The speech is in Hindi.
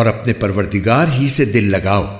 और अपने परवरदिगार ही से दिल लगाओ।